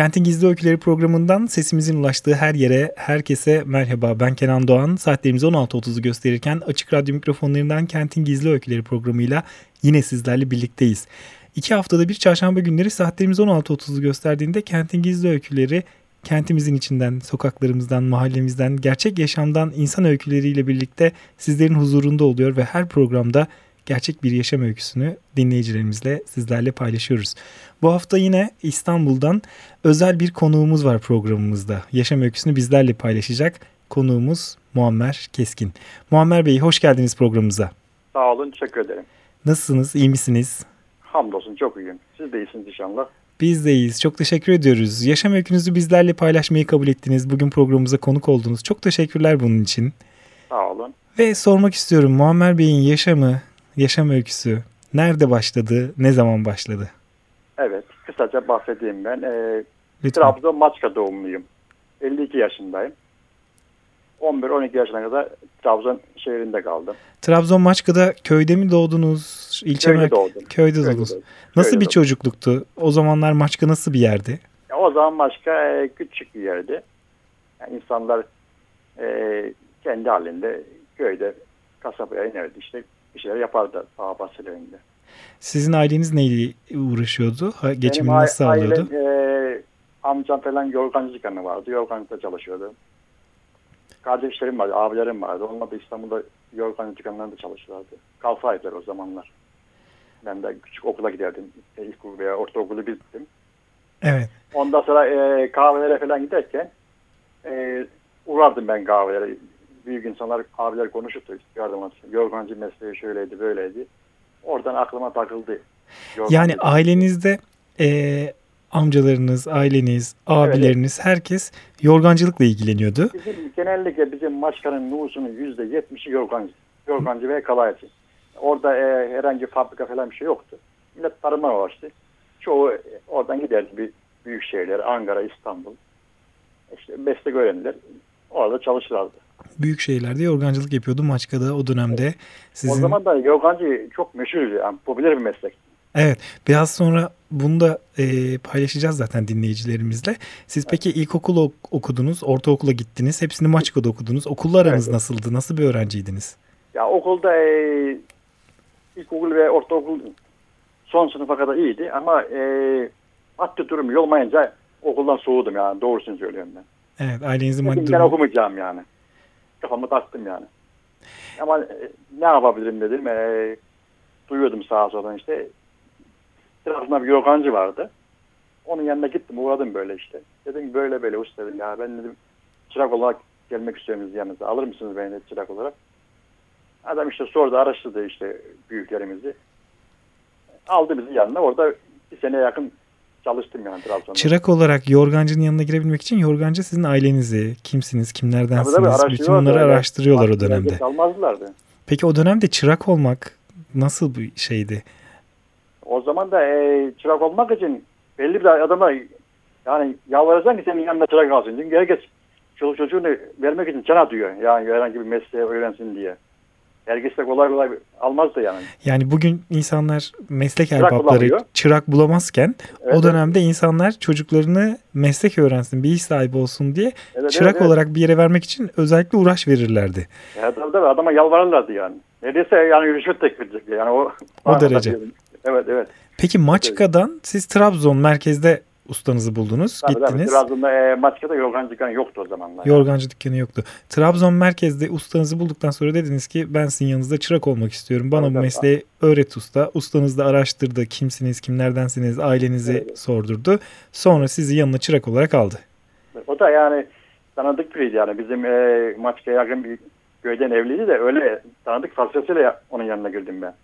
Kentin Gizli Öyküleri programından sesimizin ulaştığı her yere, herkese merhaba. Ben Kenan Doğan. Saatlerimiz 16.30'u gösterirken Açık Radyo mikrofonlarından Kentin Gizli Öyküleri programıyla yine sizlerle birlikteyiz. İki haftada bir çarşamba günleri saatlerimiz 16.30'u gösterdiğinde Kentin Gizli Öyküleri kentimizin içinden, sokaklarımızdan, mahallemizden, gerçek yaşamdan insan öyküleriyle birlikte sizlerin huzurunda oluyor ve her programda gerçek bir yaşam öyküsünü dinleyicilerimizle sizlerle paylaşıyoruz. Bu hafta yine İstanbul'dan özel bir konuğumuz var programımızda. Yaşam öyküsünü bizlerle paylaşacak konuğumuz Muammer Keskin. Muammer Bey hoş geldiniz programımıza. Sağ olun, teşekkür ederim. Nasılsınız, iyi misiniz? Hamdolsun, çok iyiyim. Siz de iyisiniz inşallah. Biz de iyiyiz. Çok teşekkür ediyoruz. Yaşam öykünüzü bizlerle paylaşmayı kabul ettiniz. Bugün programımıza konuk oldunuz. Çok teşekkürler bunun için. Sağ olun. Ve sormak istiyorum Muammer Bey'in yaşamı, yaşam öyküsü nerede başladı, ne zaman başladı? Evet, kısaca bahsedeyim ben. Ee, Trabzon Maçka doğumluyum. 52 yaşındayım. 11-12 yaşına kadar Trabzon şehrinde kaldım. Trabzon Maçka'da köyde mi doğdunuz? İlçe köyde doğdum. Köyde, köyde doğdunuz. Doğdum. Nasıl köyde bir doğdum. çocukluktu? O zamanlar Maçka nasıl bir yerdi? Ya, o zaman Maçka e, küçük bir yerdi. Yani insanlar e, kendi halinde köyde kasabaya inerdi işte bir şeyler yapardı sağ bahçelerinde. Sizin aileniz neyle uğraşıyordu? Geçimini nasıl sağlıyordu? Ailem, e, amcam falan yorgancı dükkanı vardı. Yorgancıda çalışıyordu. Kardeşlerim vardı, abilerim vardı. Onlar da İstanbul'da yorgancı dükkanlarında çalışıyorlardı. Kalsaydılar o zamanlar. Ben de küçük okula giderdim. İlkokul veya ortaokulu bittim. Evet. Ondan sonra e, kahvelere falan giderken e, uğrardım ben kahvelere. Büyük insanlar, abiler konuşurdu. Yardım atıyor. Yorgancı mesleği şöyleydi, böyleydi. Oradan aklıma takıldı. Yorgancı yani ailenizde e, amcalarınız, aileniz, abileriniz evet. herkes yorgancılıkla ilgileniyordu. Bizim genellikle bizim maçkanın nüfusunun yüzde yetmişi yorgancı. Yorgancı ve kalaycı. Orada e, herhangi fabrika falan bir şey yoktu. Millet tarıma ulaştı. Çoğu oradan giderdi bir büyük şehirler, Ankara, İstanbul. İşte meslek öğrendiler. Orada çalışırlardı. Büyük şehirlerde yorgancılık yapıyordu Maçka'da o dönemde. Sizin... O zaman da yorgancı çok meşhur, yani popüler bir meslek. Evet biraz sonra bunu da e, paylaşacağız zaten dinleyicilerimizle. Siz peki ilkokul okudunuz, ortaokula gittiniz. Hepsini Maçka'da okudunuz. Okulla aranız evet. nasıldı? Nasıl bir öğrenciydiniz? Ya okulda e, ilkokul ve ortaokul son sınıfa kadar iyiydi. Ama e, maddi durum olmayınca okuldan soğudum yani. Doğrusunu söylüyorum ben. Evet ailenizin maddi durumu. Ben okumayacağım yani. Kafamı taktım yani. Ama e, ne yapabilirim dedim. E, duyuyordum sağa sola işte Trabzon'da bir yorgancı vardı. Onun yanına gittim uğradım böyle işte. Dedim böyle böyle usta dedim ya ben dedim çırak olarak gelmek istiyorum yanınıza. Alır mısınız beni de çırak olarak? Adam işte sordu araştırdı işte büyüklerimizi. Aldı bizi yanına orada bir sene yakın çalıştım yani Trabzon'da. Çırak olarak yorgancının yanına girebilmek için yorgancı sizin ailenizi, kimsiniz, kimlerdensiniz, tabii, tabii, bütün bunları araştırıyorlar o dönemde. Almazlardı. Peki o dönemde çırak olmak nasıl bir şeydi? O zaman da e, çırak olmak için belli bir adama yani yalvaracaksın ki senin yanında çırak alsın. Çünkü herkes çoluk çocuğunu vermek için can diyor. Yani herhangi bir mesleği öğrensin diye. Herkes de kolay kolay almaz da yani. Yani bugün insanlar meslek erbapları çırak, çırak bulamazken evet, o dönemde evet. insanlar çocuklarını meslek öğrensin, bir iş sahibi olsun diye evet, çırak evet, olarak evet. bir yere vermek için özellikle uğraş verirlerdi. Evet, tabii adama yalvarırlardı yani. Neredeyse yani rüşvet teklif edecek yani o. O derece. Evet evet. Peki Maçka'dan siz Trabzon merkezde ustanızı buldunuz, tabii, gittiniz. Tabii, Trabzon'da e, Maçka'da yorgancı dükkanı yoktu o zamanlar. Yorgancı yani. dükkanı yoktu. Trabzon merkezde ustanızı bulduktan sonra dediniz ki ben sizin yanınızda çırak olmak istiyorum. Bana tabii, bu mesleği tabii. öğret usta. Ustanız da araştırdı. Kimsiniz, kimlerdensiniz, ailenizi evet. sordurdu. Sonra sizi yanına çırak olarak aldı. O da yani tanıdık biriydi yani. Bizim e, Maçka'ya yakın bir köyden evliydi de öyle tanıdık felsefesiyle onun yanına girdim ben.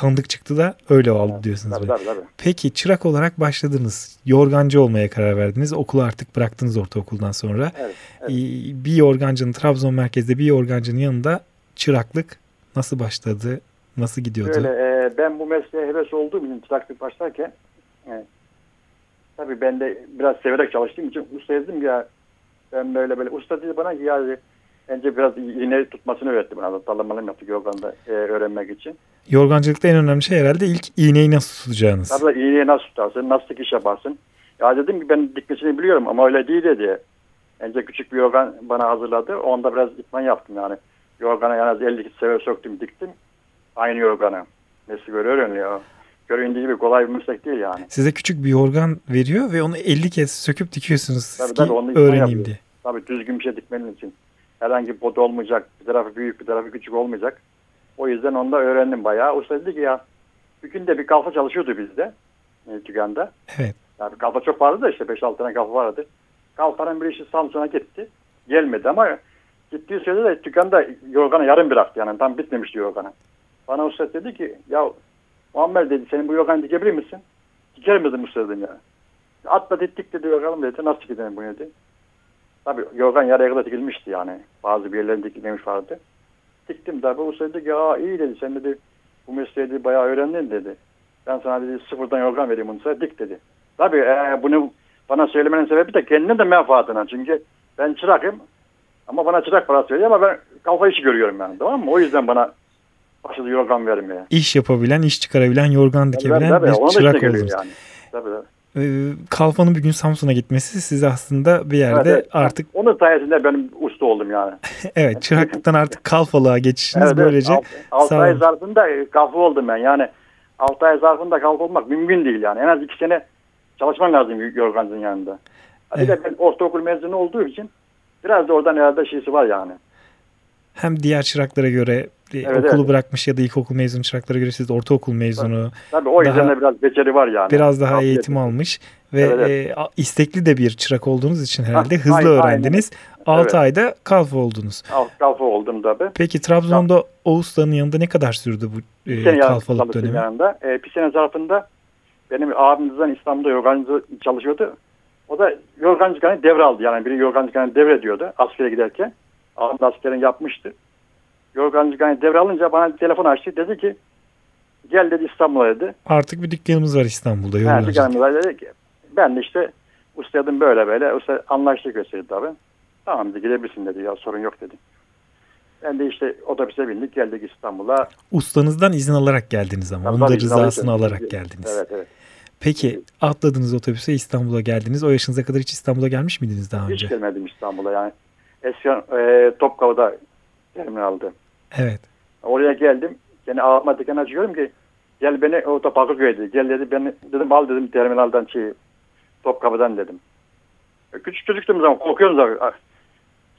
Tanıdık çıktı da öyle oldu diyorsunuz. Tabii, tabii, tabii. Peki çırak olarak başladınız. Yorgancı olmaya karar verdiniz. Okulu artık bıraktınız ortaokuldan sonra. Evet, evet. Ee, Bir yorgancının Trabzon merkezde bir yorgancının yanında çıraklık nasıl başladı? Nasıl gidiyordu? Böyle e, ben bu mesleğe heves olduğum için çıraklık başlarken e, tabii ben de biraz severek çalıştığım için usta dedim ya ben böyle böyle usta dedi bana ya bence biraz iğne tutmasını öğretti bana. Dalamalım yaptık yorganda e, öğrenmek için. Yorgancılıkta en önemli şey herhalde ilk iğneyi nasıl tutacağınız. Tabii iğneyi nasıl tutarsın, nasıl dikiş yaparsın. Ya dedim ki ben dikmesini biliyorum ama öyle değil dedi. Önce küçük bir yorgan bana hazırladı. Onda biraz itman yaptım yani. Yorgana en az 50 sefer söktüm, diktim. Aynı yorgana. Nasıl böyle öğreniyor. Göründüğü gibi kolay bir meslek değil yani. Size küçük bir yorgan veriyor ve onu 50 kez söküp dikiyorsunuz Tabii, tabii, onu öğreneyim yapıyor. diye. Tabii düzgün bir şey dikmenin için. Herhangi bir bot olmayacak. Bir tarafı büyük, bir tarafı küçük olmayacak. O yüzden onu da öğrendim bayağı. Usta dedi ki ya bir günde bir kalfa çalışıyordu bizde. E, dükkanda. Evet. Yani kalfa çok vardı da işte 5-6 tane kalfa vardı. Kalfanın bir işi Samsun'a gitti. Gelmedi ama gittiği sürede de dükkanda yorganı yarım bıraktı yani. Tam bitmemişti yorganı. Bana usta dedi ki ya Muammer dedi senin bu yorganı dikebilir misin? Dikerim dedim usta dedim ya. Atla diktik dedi yorganım dedi. Nasıl dikerim bunu dedi. Tabii yorgan yarıya kadar dikilmişti yani. Bazı bir yerlerinde dikilmemiş vardı. Diktim tabii usta dedi ki ya iyi dedi sen dedi bu mesleği dedi, bayağı öğrendin dedi. Ben sana dedi sıfırdan yorgan vereyim bunu sana dik dedi. Tabii e, bunu bana söylemenin sebebi de kendine de menfaatına. Çünkü ben çırakım ama bana çırak parası veriyor ama ben kalfa işi görüyorum yani tamam mı? O yüzden bana başladı yorgan vermeye. İş yapabilen, iş çıkarabilen, yorgan Tabii, dikebilen tabii, bir onun da çırak oldunuz. yani. Tabii, tabii. Ee, Kalfanın bir gün Samsun'a gitmesi size aslında bir yerde Evet, evet. artık Onun sayesinde benim usta oldum yani. evet çıraklıktan artık kalfalığa geçişiniz Evet, evet. böylece Alt- altı ay sağ zarfında kalfa oldum ben. Yani 6 ay zarfında kalfa olmak mümkün değil yani. En az 2 sene çalışman lazım yorgancının yanında. Hadi de ben ortaokul mezunu olduğum için biraz da oradan herhalde şeysi var yani. hem diğer çıraklara göre e, Evet, okulu evet. bırakmış ya da ilkokul mezunu çıraklara göre siz de ortaokul mezunu Tabii o yüzden de biraz beceri var yani. biraz daha Kabiliyet. eğitim almış ve Evet, e, a- istekli de bir çırak olduğunuz için herhalde Ha, hızlı aynen, öğrendiniz. 6 Evet. ayda kalfa oldunuz. Kalfa oldum tabii. Peki Trabzon'da o ustanın yanında ne kadar sürdü bu e, kalfalık dönemi? yanında. E, bir sene zarfında benim abimizden İstanbul'da yorgancı çalışıyordu. O da yorgancıkanı devraldı. Yani biri yorgancıkanı devrediyordu askere giderken. Abim askerin yapmıştı. Yorgancıkanı devralınca bana telefon açtı. Dedi ki gel dedi İstanbul'a dedi. Artık bir dükkanımız var İstanbul'da Ha, yorgancılık. dükkanımıza dedi ki, ben de işte ustadım böyle böyle. Usta anlaştık gösterdi tabii. Tamam dedi gidebilirsin dedi ya sorun yok dedi. Ben de işte otobüse bindik geldik İstanbul'a. Ustanızdan izin alarak geldiniz ama. Tabii, Onun da rızasını alarak geldiniz. Evet evet. Peki atladınız otobüse İstanbul'a geldiniz. O yaşınıza kadar hiç İstanbul'a gelmiş miydiniz daha Hiç önce? gelmedim İstanbul'a yani. Eskiden e, Topkapı'da terminaldı. Evet. Oraya geldim. Yine ağzıma diken açıyorum ki gel beni o da Bakırköy'de. Gel dedi beni dedim al dedim terminaldan şey Topkapı'dan dedim. Küçük çocuktum zaman korkuyorum zaten.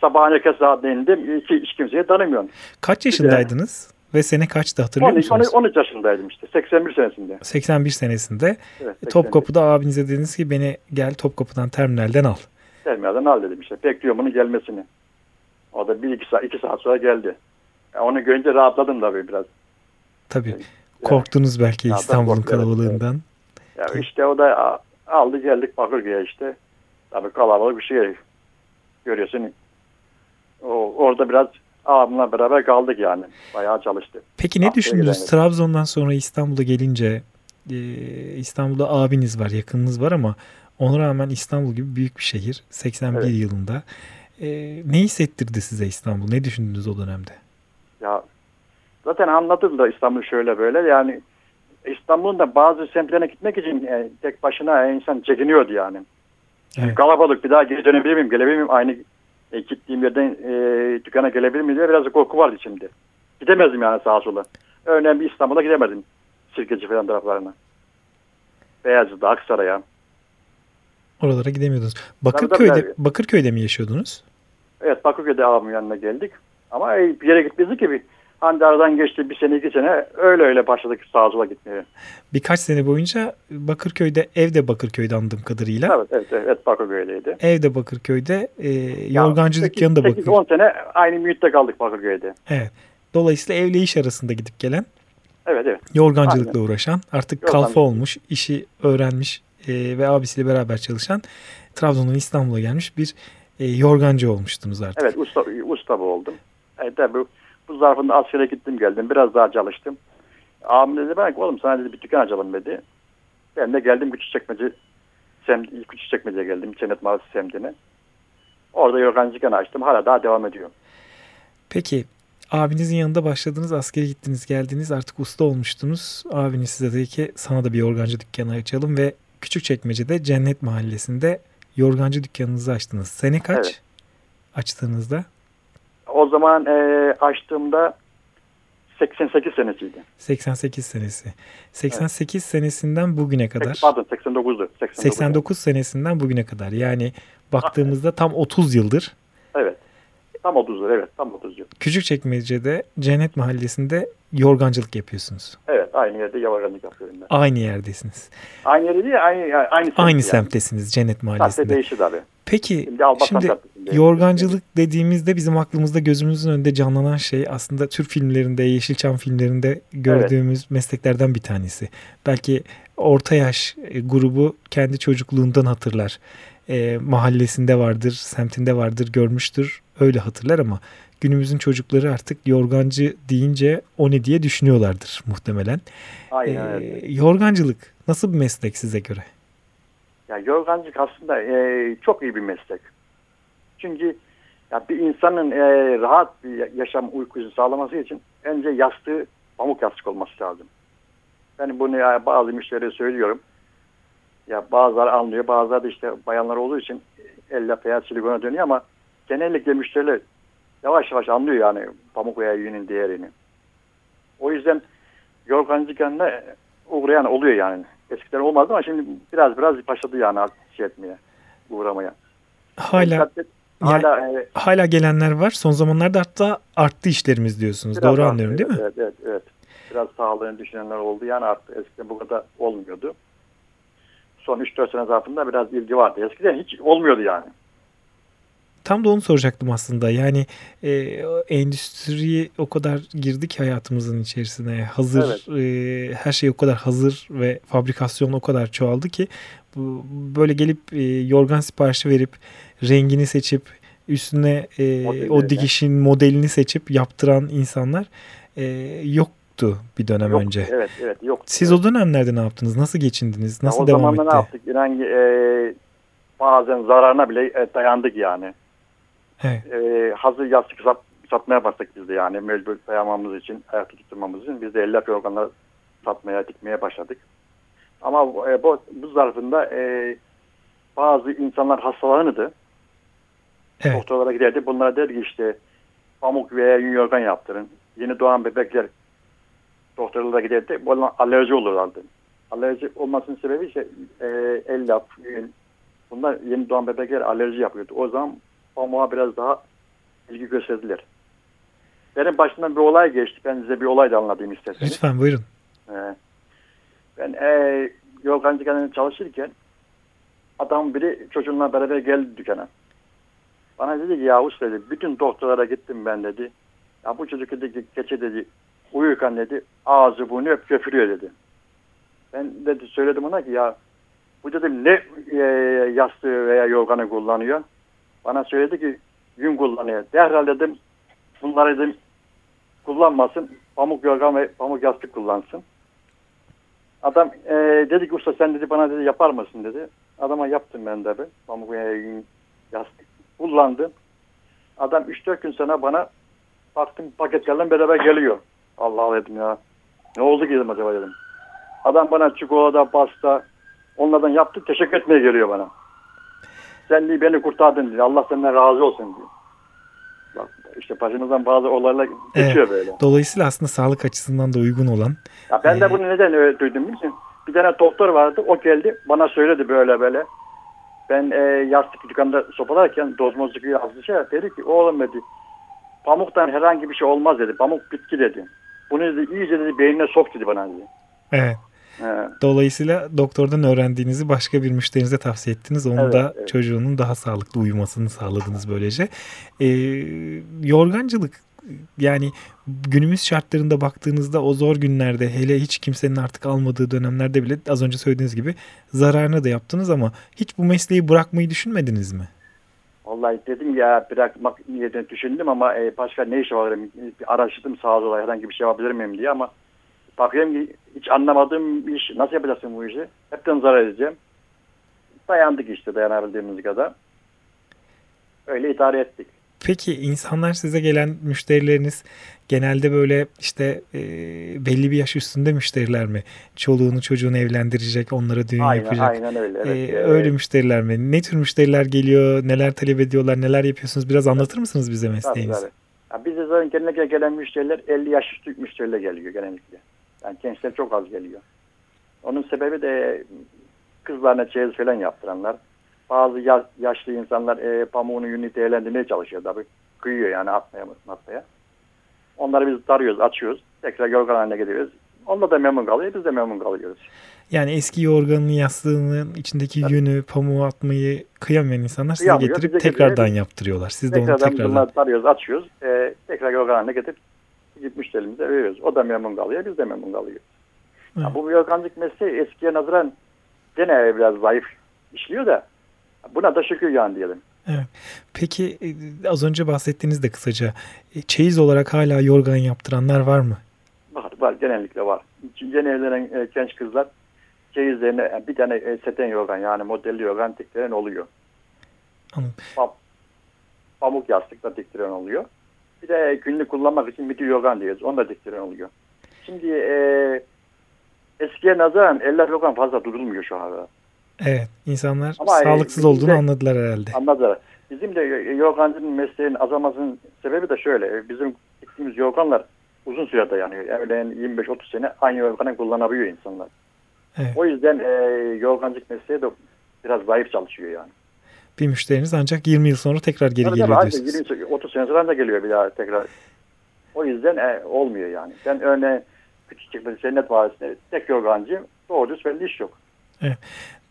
Sabahın erken saatte indim. Hiç, hiç kimseyi tanımıyorum. Kaç yaşındaydınız? Ve sene kaçtı hatırlıyor 13, musunuz? 13 yaşındaydım işte. 81 senesinde. 81 senesinde Evet, 81. Topkapı'da abinize dediniz ki beni gel Topkapı'dan terminalden al. Terminalden al dedim işte. Bekliyorum onun gelmesini. O da bir iki saat, iki saat sonra geldi. E, onu görünce rahatladım tabii biraz. Tabii. Korktunuz belki İstanbul'un kalabalığından. Ya işte o da aldı geldik Bakırköy'e işte. Tabii kalabalık bir şey görüyorsun. O, orada biraz abimle beraber kaldık yani. Bayağı çalıştı. Peki ne düşündünüz? gidelim. Trabzon'dan sonra İstanbul'a gelince e, İstanbul'da abiniz var, yakınınız var ama ona rağmen İstanbul gibi büyük bir şehir. 81 Evet. yılında. E, ne hissettirdi size İstanbul? Ne düşündünüz o dönemde? Ya zaten anlatıldı da İstanbul şöyle böyle yani İstanbul'un da bazı semtlerine gitmek için e, tek başına insan çekiniyordu yani. Evet. Kalabalık bir daha geri dönebilir miyim, gelebilir miyim? Aynı e, gittiğim yerden e, dükkana gelebilir miyim diye biraz korku vardı içimde. Gidemezdim yani sağa sola. Örneğin bir İstanbul'a gidemedim. Sirkeci falan taraflarına. Beyazıt'ta, Aksaray'a. Oralara gidemiyordunuz. tabii, Bakırköy'de tabii. Bakırköy'de mi yaşıyordunuz? Evet Bakırköy'de abimin yanına geldik. Ama bir yere gitmezdik ki bir. Hani aradan geçti bir sene iki sene öyle öyle başladık sağa gitmeye. Birkaç sene boyunca Bakırköy'de, evde Bakırköy'de anladığım kadarıyla. Evet evet evet, Bakırköy'deydi. Evde Bakırköy'de, e, yorgancı dükkanı da Bakırköy. 8-10 sene aynı mühitte kaldık Bakırköy'de. Evet. Dolayısıyla evle iş arasında gidip gelen Evet evet. Yorgancılıkla uğraşan, artık Yorgancılık. kalfa olmuş, işi öğrenmiş e, ve abisiyle beraber çalışan Trabzon'dan İstanbul'a gelmiş bir e, yorgancı olmuştunuz artık. Evet usta, usta bu oldum. Evet, tabii bu zarfında askere gittim geldim. Biraz daha çalıştım. Abim dedi ki oğlum sana dedi bir dükkan açalım dedi. Ben de geldim Küçükçekmece sem, Küçükçekmece'ye geldim. Cennet Mahallesi semtine. Orada yorgancı dükkanı açtım. Hala daha devam ediyor. Peki abinizin yanında başladınız, askere gittiniz, geldiniz, artık usta olmuştunuz. Abiniz size dedi ki sana da bir yorgancı dükkanı açalım ve Küçükçekmece'de Cennet Mahallesi'nde yorgancı dükkanınızı açtınız. Sene kaç Evet. açtığınızda? O zaman e, açtığımda 88 senesiydi. 88 senesi. 88 senesinden bugüne kadar. Pardon 89'du. 89. 89 senesinden bugüne kadar. Yani baktığımızda tam 30 yıldır Evet. Tam 30 yıl. Evet tam 30 yıl. Küçükçekmece'de Cennet Mahallesi'nde yorgancılık yapıyorsunuz. Evet aynı yerde yorgancılık yapıyorum ben. Aynı yerdesiniz. Aynı yerde değil aynı, aynı, semt Aynı yani. semttesiniz Cennet Mahallesi'nde. değişti tabii. Peki Şimdi şimdi yorgancılık dediğimizde bizim aklımızda gözümüzün önünde canlanan şey aslında Türk filmlerinde, Yeşilçam filmlerinde gördüğümüz mesleklerden bir tanesi. Belki orta yaş e, grubu kendi çocukluğundan hatırlar. E, mahallesinde vardır, semtinde vardır, görmüştür. Öyle hatırlar ama günümüzün çocukları artık yorgancı deyince o ne diye düşünüyorlardır muhtemelen. Aynen E, öyle. yorgancılık nasıl bir meslek size göre? Ya yorgancılık aslında e, çok iyi bir meslek. Çünkü ya bir insanın e, rahat bir yaşam uykusu sağlaması için önce yastığı pamuk yastık olması lazım. Ben bunu ya bazı müşterilere söylüyorum. Ya bazıları anlıyor, bazıları da işte bayanlar olduğu için elle veya silikona dönüyor ama genellikle müşteriler yavaş yavaş anlıyor yani pamuk veya yünün değerini. O yüzden yorgancı kendine uğrayan oluyor yani. Eskiden olmazdı ama şimdi biraz biraz başladı yani şey etmeye, uğramaya. Hala hala e, hala gelenler var. Son zamanlarda hatta arttı işlerimiz diyorsunuz. Doğru arttı, anlıyorum değil mi? evet, Evet, evet. Biraz sağlığını düşünenler oldu. Yani artık eskiden bu kadar olmuyordu. Son 3-4 sene zarfında biraz ilgi vardı. Eskiden hiç olmuyordu yani. Tam da onu soracaktım aslında. Yani e, endüstriye o kadar girdik hayatımızın içerisine. Hazır e, her şey o kadar hazır ve fabrikasyon o kadar çoğaldı ki bu, böyle gelip e, yorgan siparişi verip rengini seçip üstüne e, o dikişin modelini seçip yaptıran insanlar e, yoktu bir dönem Yok, önce. Evet, evet. Yok. Siz o dönemlerde ne yaptınız? Nasıl geçindiniz? Ya Nasıl o devam zaman da etti? ne yaptık? İnan e, bazen zararına bile e, dayandık yani. Evet. e, hazır yastık sat, satmaya başladık biz de yani mecbur dayamamız için, ayakta tutturmamız için biz de ellak yorganlar satmaya, dikmeye başladık. Ama e, bu, bu zarfında e, bazı insanlar hastalanırdı. Evet. Doktorlara giderdi. Bunlara derdi ki işte pamuk veya yün yorgan yaptırın. Yeni doğan bebekler doktorlara giderdi. Bunlar alerji olurlardı. Alerji olmasının sebebi ise e, ellap, yün. Bunlar yeni doğan bebekler alerji yapıyordu. O zaman pamuğa biraz daha ilgi gösterdiler. Benim başımdan bir olay geçti. Ben size bir olay da anlatayım isterseniz. Lütfen buyurun. Ee, ben e, yorgancı dükkanında çalışırken adam biri çocuğunla beraber geldi dükkana. Bana dedi ki ya usta dedi bütün doktorlara gittim ben dedi. Ya bu çocuk dedi geçe dedi uyurken dedi ağzı burnu hep köpürüyor dedi. Ben dedi söyledim ona ki ya bu dedim ne e, yastığı veya yorganı kullanıyor. Bana söyledi ki yün kullanıyor. Derhal dedim bunları dedim kullanmasın. Pamuk yorgan ve pamuk yastık kullansın. Adam e, dedi ki usta sen dedi bana dedi yapar mısın dedi. Adama yaptım ben de pamuk e, yastık kullandım. Adam 3-4 gün sonra bana baktım paketlerle beraber geliyor. Allah Allah dedim ya. Ne oldu ki dedim acaba dedim. Adam bana çikolata, pasta onlardan yaptı. Teşekkür etmeye geliyor bana. Sen diye beni kurtardın diye. Allah senden razı olsun diye. Bak işte başımızdan bazı olaylar geçiyor böyle. Dolayısıyla aslında sağlık açısından da uygun olan Ya ben de Ee, bunu neden öyle duydum biliyor musun? Bir tane doktor vardı. O geldi bana söyledi böyle böyle. Ben e, yastık dükkanda sopalarken dozmozluk yazdı şey. Dedi ki oğlum dedi pamuktan herhangi bir şey olmaz dedi. Pamuk bitki dedi. Bunu dedi iyice dedi beynine sok dedi bana dedi. Evet. He. Dolayısıyla doktordan öğrendiğinizi başka bir müşterinize tavsiye ettiniz. Onun Evet, da evet. çocuğunun daha sağlıklı uyumasını sağladınız böylece. Ee, yorgancılık yani günümüz şartlarında baktığınızda o zor günlerde hele hiç kimsenin artık almadığı dönemlerde bile az önce söylediğiniz gibi zararını da yaptınız ama hiç bu mesleği bırakmayı düşünmediniz mi? Vallahi dedim ya bırakmak niyetini düşündüm ama e, başka ne iş var? Araştırdım sağa sola herhangi bir şey yapabilir miyim diye ama bakıyorum ki hiç anlamadığım bir iş. Nasıl yapacaksın bu işi? Hepten zarar edeceğim. Dayandık işte dayanabildiğimiz kadar. Öyle idare ettik. Peki insanlar size gelen müşterileriniz genelde böyle işte e, belli bir yaş üstünde müşteriler mi? Çoluğunu çocuğunu evlendirecek, onlara düğün aynen, yapacak. Aynen öyle. Evet. E, öyle müşteriler mi? Ne tür müşteriler geliyor? Neler talep ediyorlar? Neler yapıyorsunuz? Biraz anlatır mısınız bize mesleğinizi? Tabii, tabii. Ya bize zaten genellikle gelen müşteriler 50 yaş üstü müşteriler geliyor genellikle. Yani gençler çok az geliyor. Onun sebebi de kızlarına çeyiz falan yaptıranlar. Bazı yaş, yaşlı insanlar e, pamuğunu yünü değerlendirmeye çalışıyor tabii. Kıyıyor yani atmaya atmaya. Onları biz tarıyoruz, açıyoruz. Tekrar yorgan haline getiriyoruz. Onlar da memnun kalıyor, biz de memnun kalıyoruz. Yani eski yorganın yastığının içindeki evet. yünü, pamuğu atmayı kıyamayan insanlar size getirip tekrardan getiriyor. yaptırıyorlar. Siz de onu tekrardan. Bunları tarıyoruz, açıyoruz. E, tekrar yorgan haline getirip gidip müşterimize veriyoruz. O da memnun kalıyor, biz de memnun kalıyoruz. Evet. Ya bu yorgancık mesleği eskiye nazaran gene biraz zayıf işliyor da Buna da şükür yani diyelim. Evet. Peki e, az önce bahsettiğinizde kısaca e, çeyiz olarak hala yorgan yaptıranlar var mı? Var, var genellikle var. Yeni evlenen e, genç kızlar çeyizlerine bir tane seten yorgan yani modelli yorgan diktiren oluyor. Anladım. Pam, pamuk yastıkla diktiren oluyor. Bir de günlük kullanmak için bir yorgan diyoruz. Onu da diktiren oluyor. Şimdi e, eskiye nazaran eller yorgan fazla durulmuyor şu anda. Evet, insanlar Ama sağlıksız olduğunu de, anladılar herhalde. Anladılar. Bizim de yorgancının mesleğin azalmasının sebebi de şöyle. Bizim gittiğimiz yorganlar uzun süre dayanıyor. Örneğin 25-30 sene aynı yorganı kullanabiliyor insanlar. Evet. O yüzden e, yorgancılık mesleği de biraz zayıf çalışıyor yani. Bir müşteriniz ancak 20 yıl sonra tekrar geri tabii geliyor tabii, diyorsunuz. 20, 30 sene sonra da geliyor bir daha tekrar. O yüzden e, olmuyor yani. Ben örneğin küçük çıkmış cennet vadisinde tek yorgancıyım. Doğru düz belli iş yok. Evet.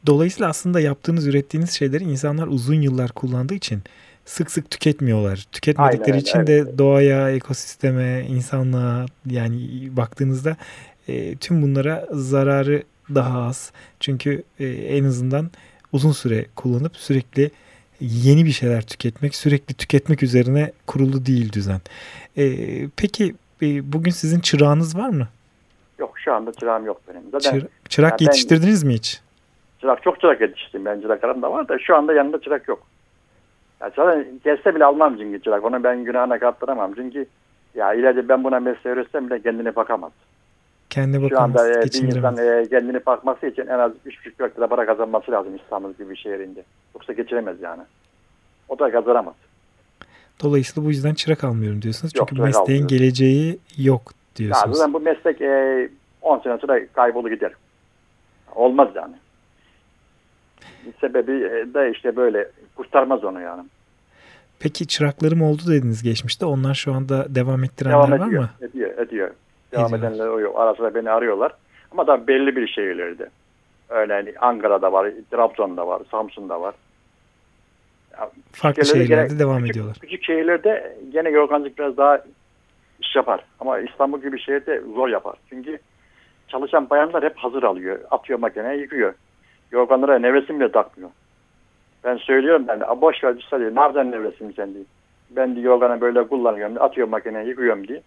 Dolayısıyla aslında yaptığınız, ürettiğiniz şeyleri insanlar uzun yıllar kullandığı için sık sık tüketmiyorlar. Tüketmedikleri Aynen, için evet. de doğaya, ekosisteme, insanlığa yani baktığınızda e, tüm bunlara zararı daha az. Çünkü e, en azından uzun süre kullanıp sürekli yeni bir şeyler tüketmek, sürekli tüketmek üzerine kurulu değil düzen. E, peki e, bugün sizin çırağınız var mı? Yok şu anda çırağım yok benim. Zaten, Çır, çırak yani yetiştirdiniz ben, mi hiç? Çırak çok çırak yetiştim ben çıraklarım da var da şu anda yanında çırak yok. Ya zaten gelse bile almam çünkü çırak. Onu ben günahına kattıramam. Çünkü ya ileride ben buna mesleği öğretsem bile kendine bakamaz. Kendi. Şu anda e, bir insan e, kendini bakması için en az 3,5 lira para kazanması lazım İstanbul gibi bir şehrinde. Yoksa geçiremez yani. O da kazanamaz. Dolayısıyla bu yüzden çırak almıyorum diyorsunuz. Çünkü yok, mesleğin geleceği yok diyorsunuz. Ya zaten bu meslek e, 10 sene sonra kaybolu gider. Olmaz yani sebebi e, de işte böyle kurtarmaz onu yani. Peki çıraklarım oldu dediniz geçmişte. Onlar şu anda devam ettirenler devam ediyor, var mı? Ediyor, ediyor. Devam edenler oluyor. Ara sıra beni arıyorlar. Ama da belli bir şehirlerde. Öyle hani Ankara'da var, Trabzon'da var, Samsun'da var. Ya, Farklı şehirlerde gene, devam küçük, ediyorlar. Küçük şehirlerde gene yorgancılık biraz daha iş yapar. Ama İstanbul gibi şehirde zor yapar. Çünkü çalışan bayanlar hep hazır alıyor. Atıyor makineye yıkıyor. Yorganlara nevresim bile takmıyor. Ben söylüyorum ben de boş ver diyor. Nereden nevresim sen diye. Ben diyor yorganı böyle kullanıyorum. Atıyorum makineye yıkıyorum diye.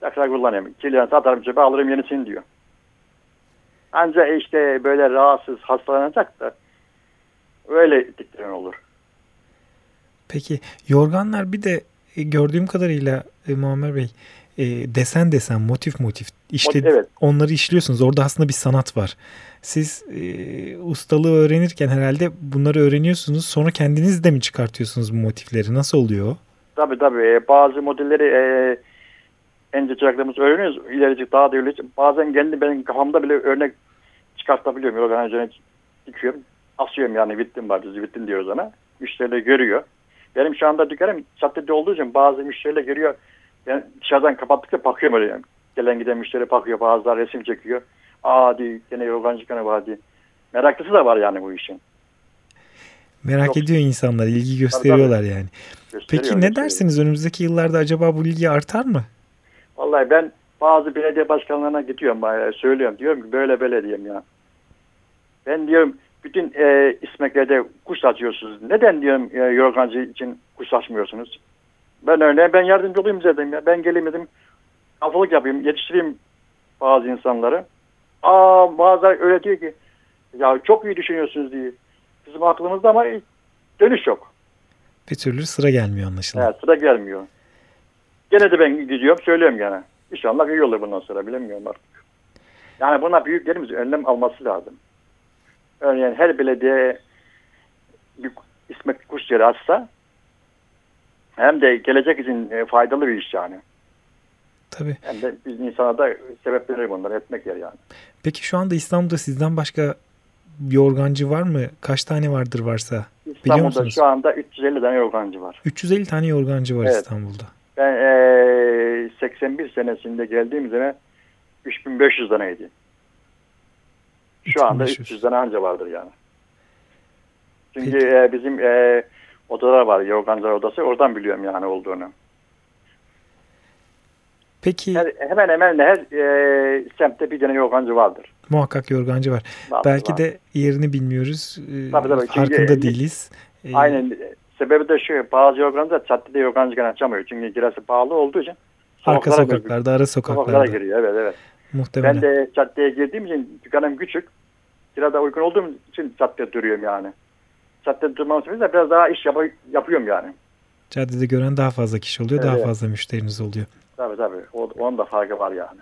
Tekrar kullanıyorum. Kirlerini satarım cebe alırım yenisini diyor. Ancak işte böyle rahatsız hastalanacak da öyle diktiren olur. Peki yorganlar bir de e, gördüğüm kadarıyla e, Muammer Bey e, desen desen motif motif işte evet. onları işliyorsunuz. Orada aslında bir sanat var. Siz e, ustalığı öğrenirken herhalde bunları öğreniyorsunuz. Sonra kendiniz de mi çıkartıyorsunuz bu motifleri? Nasıl oluyor? Tabii tabii. E, bazı modelleri e, ence çıraklarımız öğreniyoruz. İlerici daha da öyle. Bazen kendi benim kafamda bile örnek çıkartabiliyorum. Yorgan üzerine dikiyorum. Asıyorum yani vittin var. Biz vittin diyoruz ona. Müşteriler görüyor. Benim şu anda dükkanım caddede olduğu için bazı müşteriler görüyor. Ben dışarıdan kapattıkça bakıyorum öyle yani. Gelen giden müşteri bakıyor. Bazıları resim çekiyor. Aa diyor gene yorgancı kanı var diye. Meraklısı da var yani bu işin. Merak Yok. ediyor insanlar, ilgi gösteriyorlar yani. Gösteriyor, Peki ne gösteriyor. dersiniz? Önümüzdeki yıllarda acaba bu ilgi artar mı? Vallahi ben bazı belediye başkanlarına gidiyorum bayağı söylüyorum. Diyorum ki böyle böyle diyeyim ya. Ben diyorum bütün e, İsmeklerde kuş açıyorsunuz. Neden diyorum e, yorgancı için kuş açmıyorsunuz? Ben öyle ben yardımcı olayım dedim ya. Ben geleyim dedim. Kafalık yapayım, yetiştireyim bazı insanları. Aa bazıları öyle diyor ki ya çok iyi düşünüyorsunuz diye. Bizim aklımızda ama dönüş yok. Bir türlü sıra gelmiyor anlaşılan. Evet, sıra gelmiyor. Gene de ben gidiyorum söylüyorum gene. İnşallah iyi olur bundan sonra bilemiyorum artık. Yani buna büyüklerimiz önlem alması lazım. Örneğin her belediye bir İsmet kuş yeri açsa hem de gelecek için e, faydalı bir iş yani. Tabii. Hem de biz insana da sebep verir bunları etmek yer yani. Peki şu anda İstanbul'da sizden başka yorgancı var mı? Kaç tane vardır varsa? İstanbul'da musunuz? şu anda 350 tane yorgancı var. 350 tane yorgancı var Evet. İstanbul'da. Ben e, 81 senesinde geldiğim zaman 3500 taneydi. Şu anda 3500. 300 tane anca vardır yani. Çünkü Peki. e, bizim e, odalar var, yorgancılar odası. Oradan biliyorum yani olduğunu. Peki Her, hemen hemen her e, semtte bir tane yorgancı vardır. muhakkak yorgancı var. Var- Belki var. de yerini bilmiyoruz. Ee, Tabii, tabii. Çünkü- farkında değiliz. Ee, Aynen. Sebebi de şu, bazı yorgancılar caddede yorgancı açamıyor. Çünkü kirası pahalı olduğu için Arka sokaklara giriyor. sokaklarda, ara Sokaklara sokaklarda. giriyor. Evet evet. Muhtemelen. Ben de caddeye girdiğim için dükkanım küçük. Kirada uygun olduğum için caddede duruyorum yani. Caddede durmam sebebiyle biraz daha iş yap- yapıyorum yani. Caddede gören daha fazla kişi oluyor, daha Evet. fazla müşteriniz oluyor. Tabii tabii. O, onun da farkı var yani.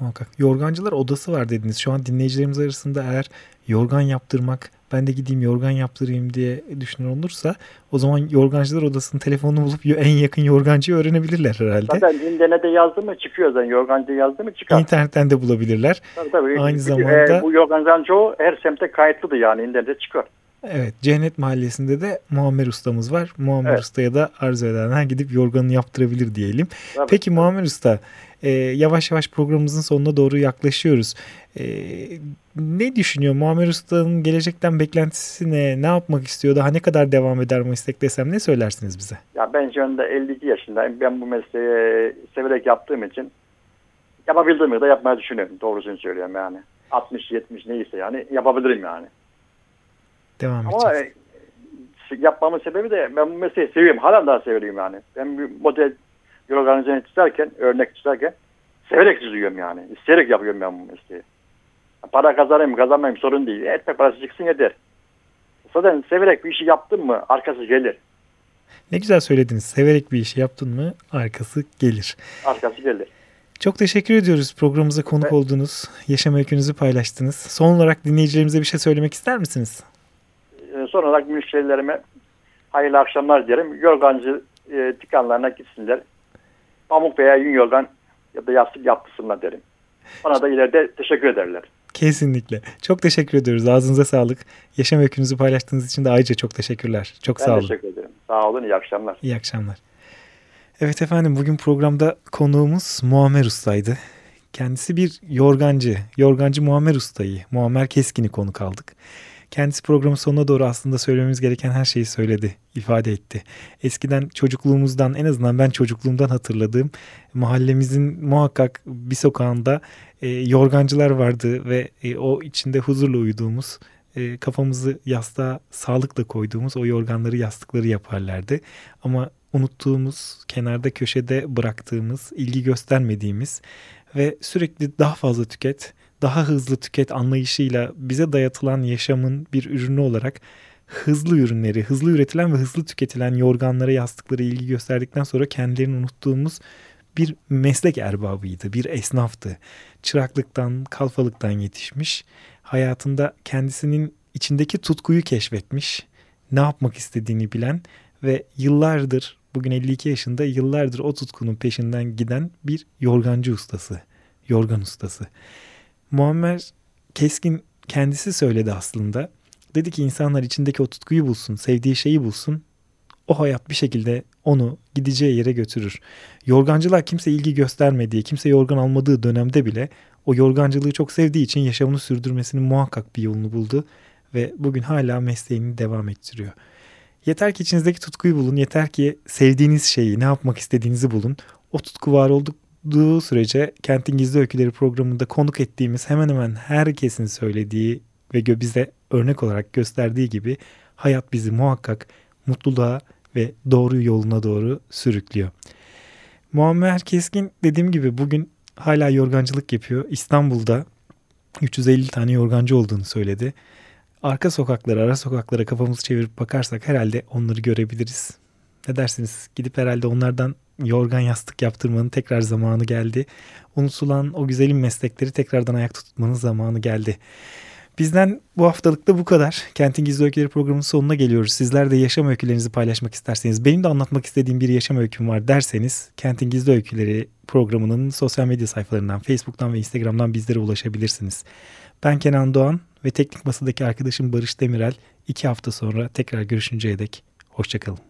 Muhakkak. Yorgancılar odası var dediniz. Şu an dinleyicilerimiz arasında eğer yorgan yaptırmak, ben de gideyim yorgan yaptırayım diye düşünen olursa o zaman yorgancılar odasının telefonunu bulup en yakın yorgancıyı öğrenebilirler herhalde. Zaten internete yazdı mı çıkıyor zaten. Yorgancı yazdı mı çıkar. İnternetten de bulabilirler. tabii, tabii. aynı Çünkü, zamanda- e, bu yorgancıların çoğu her semtte kayıtlıdır yani. internete çıkıyor. Evet, Cennet Mahallesi'nde de Muammer Usta'mız var. Muammer Evet. Usta'ya da arzu edenler gidip yorganını yaptırabilir diyelim. Tabii. Peki Muammer Usta, e, yavaş yavaş programımızın sonuna doğru yaklaşıyoruz. E, ne düşünüyor? Muammer Usta'nın gelecekten beklentisi ne? Ne yapmak istiyor? Daha ne kadar devam eder istek desem ne söylersiniz bize? Ya ben şu anda 52 yaşındayım. Ben bu mesleği severek yaptığım için yapabildiğim kadar yapmayı düşünüyorum. Doğrusunu söylüyorum yani. 60-70 neyse yani yapabilirim yani. Devam Ama edeceğiz. e, yapmamın sebebi de ben bu mesleği seviyorum. Halen daha seviyorum yani. Ben bir model organizasyon çizerken, örnek çizerken severek çiziyorum yani. İsteyerek yapıyorum ben bu mesleği. Para kazanayım kazanmayayım sorun değil. Etmek parası çıksın yeter. Zaten severek bir işi yaptın mı arkası gelir. Ne güzel söylediniz. Severek bir işi yaptın mı arkası gelir. Arkası gelir. Çok teşekkür ediyoruz programımıza konuk Evet. oldunuz. Yaşam öykünüzü paylaştınız. Son olarak dinleyicilerimize bir şey söylemek ister misiniz? Ee, son olarak müşterilerime hayırlı akşamlar dilerim. Yorgancı e, dükkanlarına gitsinler. Pamuk veya yün yorgan ya da yastık yaptırsınlar derim. Bana da ileride teşekkür ederler. Kesinlikle. Çok teşekkür ediyoruz. Ağzınıza sağlık. Yaşam öykünüzü paylaştığınız için de ayrıca çok teşekkürler. Çok Ben sağ olun. teşekkür ederim. Sağ olun. iyi akşamlar. İyi akşamlar. Evet efendim bugün programda konuğumuz Muammer Usta'ydı. Kendisi bir yorgancı. Yorgancı Muammer Usta'yı, Muammer Keskin'i konuk aldık. Kendisi programın sonuna doğru aslında söylememiz gereken her şeyi söyledi, ifade etti. Eskiden çocukluğumuzdan en azından ben çocukluğumdan hatırladığım mahallemizin muhakkak bir sokağında e, yorgancılar vardı ve e, o içinde huzurla uyuduğumuz, e, kafamızı yastığa sağlıkla koyduğumuz o yorganları yastıkları yaparlardı. Ama unuttuğumuz, kenarda köşede bıraktığımız, ilgi göstermediğimiz ve sürekli daha fazla tüket, daha hızlı tüket anlayışıyla bize dayatılan yaşamın bir ürünü olarak hızlı ürünleri, hızlı üretilen ve hızlı tüketilen yorganlara, yastıklara ilgi gösterdikten sonra kendilerini unuttuğumuz bir meslek erbabıydı, bir esnaftı. Çıraklıktan, kalfalıktan yetişmiş, hayatında kendisinin içindeki tutkuyu keşfetmiş, ne yapmak istediğini bilen ve yıllardır, bugün 52 yaşında yıllardır o tutkunun peşinden giden bir yorgancı ustası, yorgan ustası. Muammer Keskin kendisi söyledi aslında. Dedi ki insanlar içindeki o tutkuyu bulsun, sevdiği şeyi bulsun. O hayat bir şekilde onu gideceği yere götürür. Yorgancılar kimse ilgi göstermediği, kimse yorgan almadığı dönemde bile o yorgancılığı çok sevdiği için yaşamını sürdürmesinin muhakkak bir yolunu buldu ve bugün hala mesleğini devam ettiriyor. Yeter ki içinizdeki tutkuyu bulun. Yeter ki sevdiğiniz şeyi, ne yapmak istediğinizi bulun. O tutku var olduğu sürece Kentin Gizli Öyküleri programında konuk ettiğimiz hemen hemen herkesin söylediği ve bize örnek olarak gösterdiği gibi hayat bizi muhakkak mutluluğa ve doğru yoluna doğru sürüklüyor. Muammer Keskin dediğim gibi bugün hala yorgancılık yapıyor. İstanbul'da 350 tane yorgancı olduğunu söyledi. Arka sokaklara, ara sokaklara kafamızı çevirip bakarsak herhalde onları görebiliriz. Ne dersiniz? Gidip herhalde onlardan yorgan yastık yaptırmanın tekrar zamanı geldi. Unutulan o güzelim meslekleri tekrardan ayakta tutmanın zamanı geldi. Bizden bu haftalıkta bu kadar. Kentin Gizli Öyküleri programının sonuna geliyoruz. Sizler de yaşam öykülerinizi paylaşmak isterseniz, benim de anlatmak istediğim bir yaşam öyküm var derseniz Kentin Gizli Öyküleri programının sosyal medya sayfalarından, Facebook'tan ve Instagram'dan bizlere ulaşabilirsiniz. Ben Kenan Doğan ve teknik masadaki arkadaşım Barış Demirel. iki hafta sonra tekrar görüşünceye dek hoşçakalın.